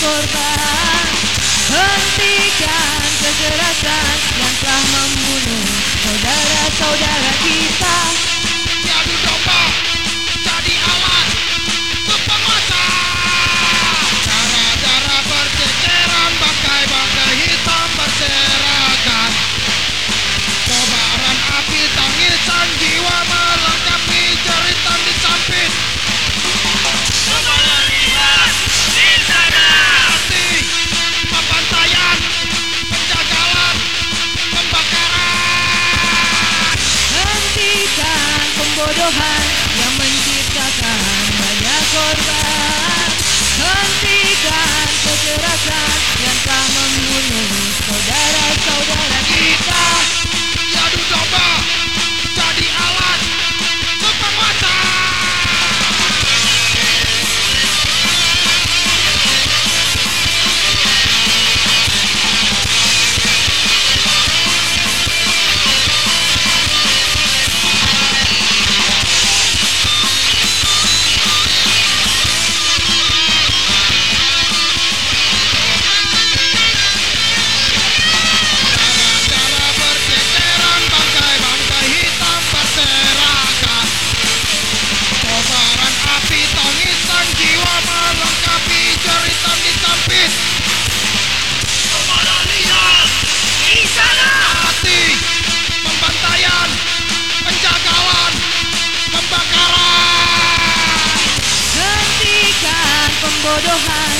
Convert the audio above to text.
korban. Hentikan kekerasan high for your hand.